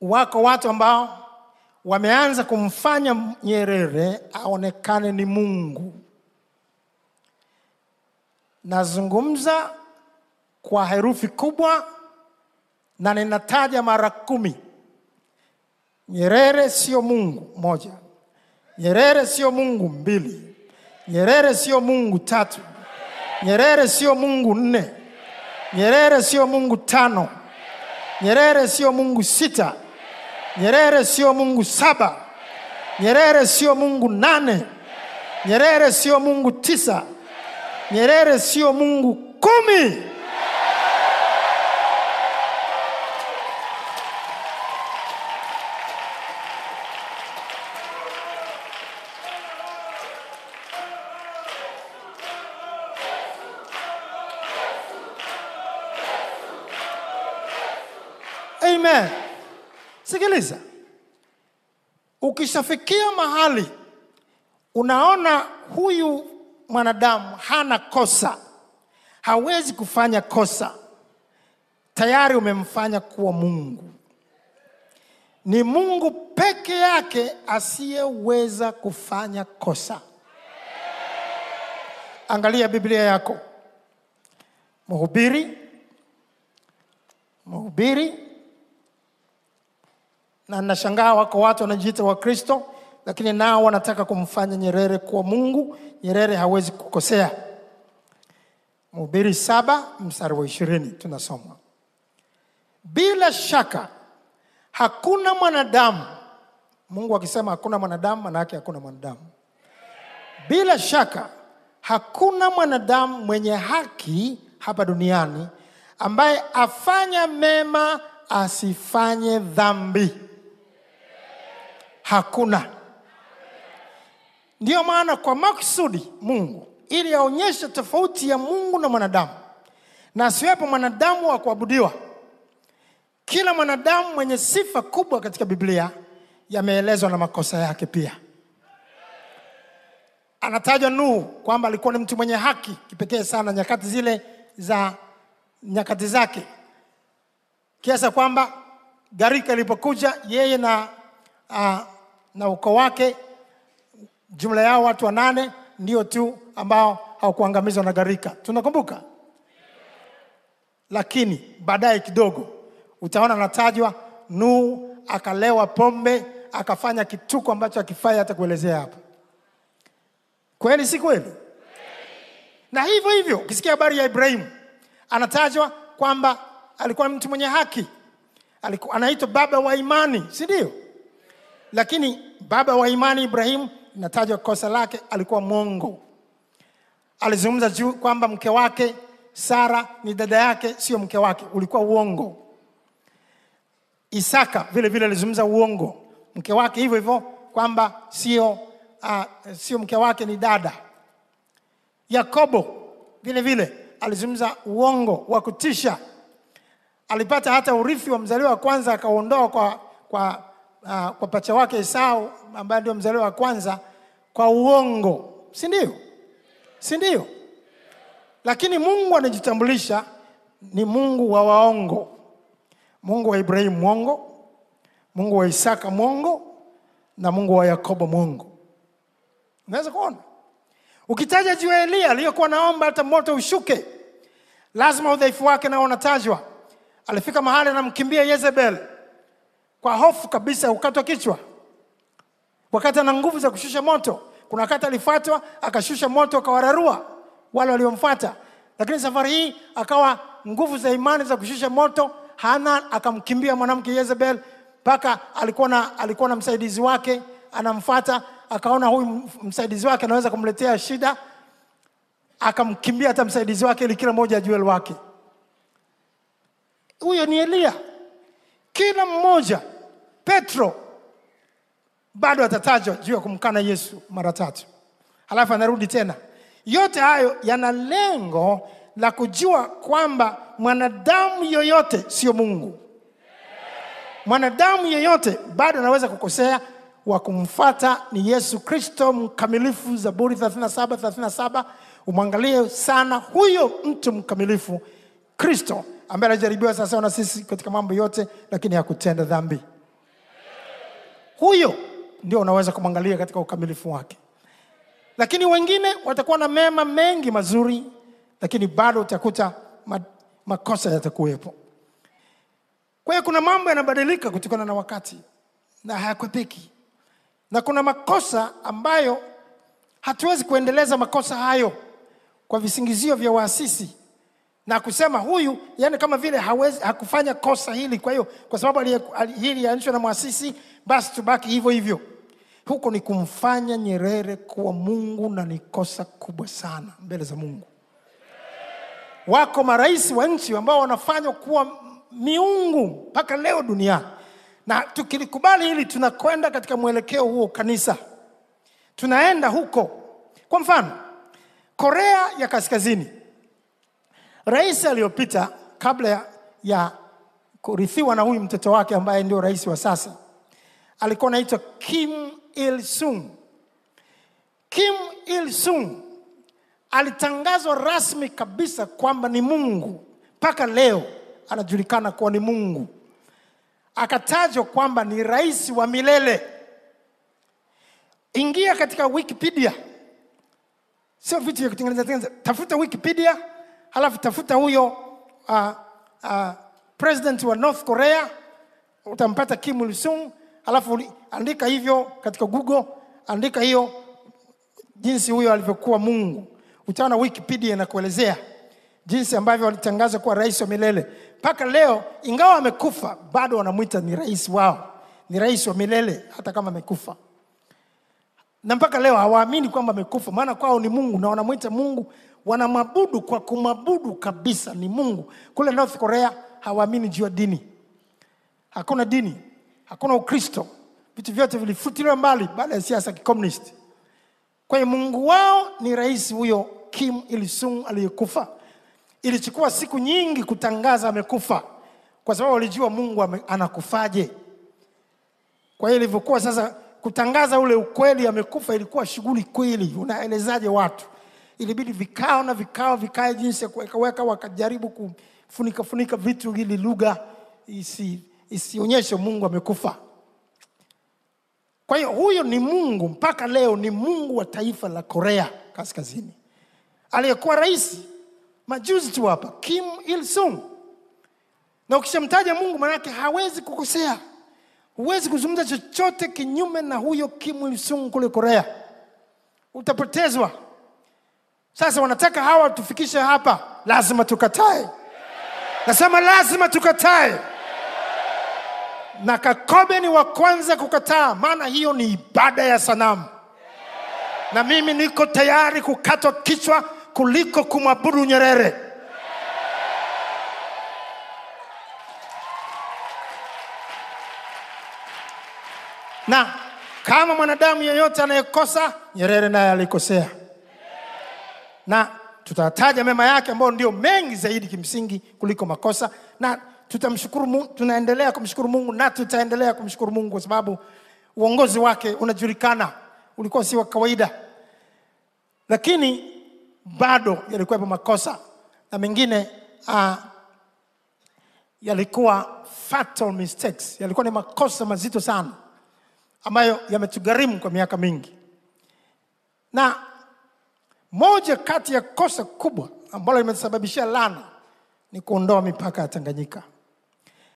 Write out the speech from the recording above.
wako watu ambao wameanza kumfanya Nyerere aonekane ni Mungu. Nazungumza kwa herufi kubwa na ninataja mara kumi. Nyerere sio Mungu moja, Nyerere sio Mungu mbili, Nyerere sio Mungu tatu, Nyerere sio Mungu nne, Nyerere sio Mungu tano, Nyerere sio Mungu sita, Nyerere sio Mungu saba, Nyerere sio Mungu nane, Nyerere sio Mungu tisa, Nyerere sio Mungu kumi. Sikiliza, ukishafikia mahali unaona huyu mwanadamu hana kosa, hawezi kufanya kosa, tayari umemfanya kuwa Mungu. Ni Mungu peke yake asiyeweza kufanya kosa. Angalia Biblia yako, Mhubiri, Mhubiri na nashangaa wako watu wanajiita Wakristo lakini nao wanataka kumfanya Nyerere kuwa Mungu. Nyerere hawezi kukosea. Mhubiri saba mstari wa ishirini tunasoma, bila shaka hakuna mwanadamu. Mungu akisema hakuna mwanadamu, manaake hakuna mwanadamu. Bila shaka hakuna mwanadamu mwenye haki hapa duniani ambaye afanya mema asifanye dhambi. Hakuna. Ndiyo maana kwa makusudi Mungu, ili aonyeshe tofauti ya Mungu na mwanadamu, na asiwepo mwanadamu wa kuabudiwa. Kila mwanadamu mwenye sifa kubwa katika Biblia yameelezwa na makosa yake pia. Anatajwa Nuhu kwamba alikuwa ni mtu mwenye haki kipekee sana nyakati zile za nyakati zake, kiasi kwamba gharika ilipokuja yeye na, uh, na ukoo wake jumla yao watu wanane ndio tu ambao hawakuangamizwa na gharika, tunakumbuka. Lakini baadaye kidogo utaona anatajwa Nuhu akalewa pombe akafanya kituko ambacho akifai hata kuelezea hapa. Kweli si kweli? Na hivyo hivyo ukisikia habari ya Ibrahimu anatajwa kwamba alikuwa mtu mwenye haki, anaitwa baba wa imani, si ndio? Lakini baba wa imani Ibrahimu inatajwa kosa lake, alikuwa mwongo. Alizungumza juu kwamba mke wake Sara ni dada yake, sio mke wake, ulikuwa uongo. Isaka vile vile alizungumza uongo, mke wake hivyo hivyo kwamba sio uh, sio mke wake, ni dada. Yakobo vile vile alizungumza uongo wa kutisha. Alipata hata urithi wa mzaliwa wa kwanza akaondoa kwa, kwa, uh, kwa pacha wake Esau ambaye ndio mzaliwa wa kwanza kwa uongo, si ndio? Si ndio? Lakini Mungu anajitambulisha ni Mungu wa waongo, Mungu wa Ibrahimu mwongo, Mungu wa Isaka mwongo na Mungu wa Yakobo mwongo. Unaweza kuona ukitaja juu ya Eliya aliyokuwa naomba hata moto ushuke, lazima udhaifu wake nao unatajwa. Alifika mahali anamkimbia Yezebel kwa hofu kabisa, ukatwa kichwa wakati ana nguvu za kushusha moto. Kuna wakati alifatwa akashusha moto akawararua wale waliomfata lakini safari hii akawa nguvu za imani za kushusha moto hana, akamkimbia mwanamke Yezebel mpaka alikuwa na alikuwa na msaidizi wake anamfata akaona huyu msaidizi wake anaweza kumletea shida, akamkimbia hata msaidizi wake ili kila mmoja ajue wake. Huyo ni Eliya. Kila mmoja, Petro bado atatajwa juu ya kumkana Yesu mara tatu, alafu anarudi tena. Yote hayo yana lengo la kujua kwamba mwanadamu yoyote sio Mungu. Mwanadamu yoyote bado anaweza kukosea. Wa kumfata ni Yesu Kristo mkamilifu. Zaburi 37 37, umwangalie sana huyo mtu mkamilifu Kristo ambaye alijaribiwa sawasawa na sisi katika mambo yote, lakini hakutenda dhambi. huyo ndio unaweza kumwangalia katika ukamilifu wake. Lakini wengine watakuwa na mema mengi mazuri, lakini bado utakuta ma, makosa yatakuwepo. Kwa hiyo kuna mambo yanabadilika kutokana na wakati na hayakwepeki, na kuna makosa ambayo hatuwezi kuendeleza makosa hayo kwa visingizio vya waasisi na kusema huyu, yani kama vile hawezi hakufanya kosa hili, kwa hiyo kwa sababu hili lianzishwa na mwasisi, basi tubaki hivyo hivyo. Huko ni kumfanya Nyerere kuwa Mungu na ni kosa kubwa sana mbele za Mungu. Wako marais wa nchi ambao wanafanywa kuwa miungu mpaka leo duniani, na tukilikubali hili, tunakwenda katika mwelekeo huo kanisa, tunaenda huko. Kwa mfano, Korea ya Kaskazini, rais aliyopita kabla ya, kurithiwa na huyu mtoto wake ambaye ndio rais wa sasa alikuwa anaitwa Kim Il Sung. Kim Il Sung alitangazwa rasmi kabisa kwamba ni Mungu, mpaka leo anajulikana kuwa ni Mungu. Akatajwa kwamba ni rais wa milele. Ingia katika Wikipedia, sio vitu vya kutengeneza tengeneza. Tafuta Wikipedia, halafu tafuta huyo uh, uh, president wa North Korea, utampata Kim Il Sung, halafu andika hivyo katika Google, andika hiyo jinsi huyo alivyokuwa Mungu. Utaona Wikipedia inakuelezea jinsi ambavyo walitangaza kuwa rais wa milele. Mpaka leo, ingawa amekufa, bado wanamwita ni rais wao, ni rais wa milele hata kama amekufa na mpaka leo hawaamini kwamba amekufa, maana kwao ni Mungu na wanamwita Mungu, wanamwabudu kwa kumwabudu kabisa, ni Mungu. Kule North Korea hawaamini juu ya dini, hakuna dini, hakuna Ukristo, vitu vyote vilifutiliwa mbali baada ya siasa ya kikomunisti. Kwa hiyo Mungu wao ni rais huyo Kim Il Sung aliyekufa. Ilichukua siku nyingi kutangaza amekufa, kwa sababu walijua Mungu anakufaje. Kwa hiyo ilivyokuwa sasa kutangaza ule ukweli amekufa, ilikuwa shughuli kweli. Unaelezaje watu? Ilibidi vikao na vikao vikae jinsi ya kuwekaweka, wakajaribu kufunika funika vitu ili lugha isi, isionyeshe Mungu amekufa. Kwa hiyo huyo ni Mungu mpaka leo, ni Mungu wa taifa la Korea Kaskazini, aliyekuwa rais majuzi tu hapa, Kim Il Sung. Na ukishamtaja Mungu, manake hawezi kukosea. Huwezi kuzungumza chochote kinyume na huyo Kim Il Sung kule Korea, utapotezwa. Sasa wanataka hawa tufikishe hapa, lazima tukatae. Nasema lazima tukatae, na Kakobe ni wa kwanza kukataa, maana hiyo ni ibada ya sanamu, na mimi niko tayari kukatwa kichwa kuliko kumwabudu Nyerere. na kama mwanadamu yeyote anayekosa, Nyerere naye alikosea, na tutataja mema yake ambayo ndio mengi zaidi kimsingi kuliko makosa, na tutamshukuru Mungu, tunaendelea kumshukuru Mungu na tutaendelea kumshukuru Mungu kwa sababu uongozi wake unajulikana, ulikuwa si wa kawaida, lakini bado yalikuwepo makosa na mengine uh, yalikuwa fatal mistakes, yalikuwa ni makosa mazito sana ambayo yametugharimu kwa miaka mingi, na moja kati ya kosa kubwa ambalo limesababishia laana ni kuondoa mipaka ya Tanganyika.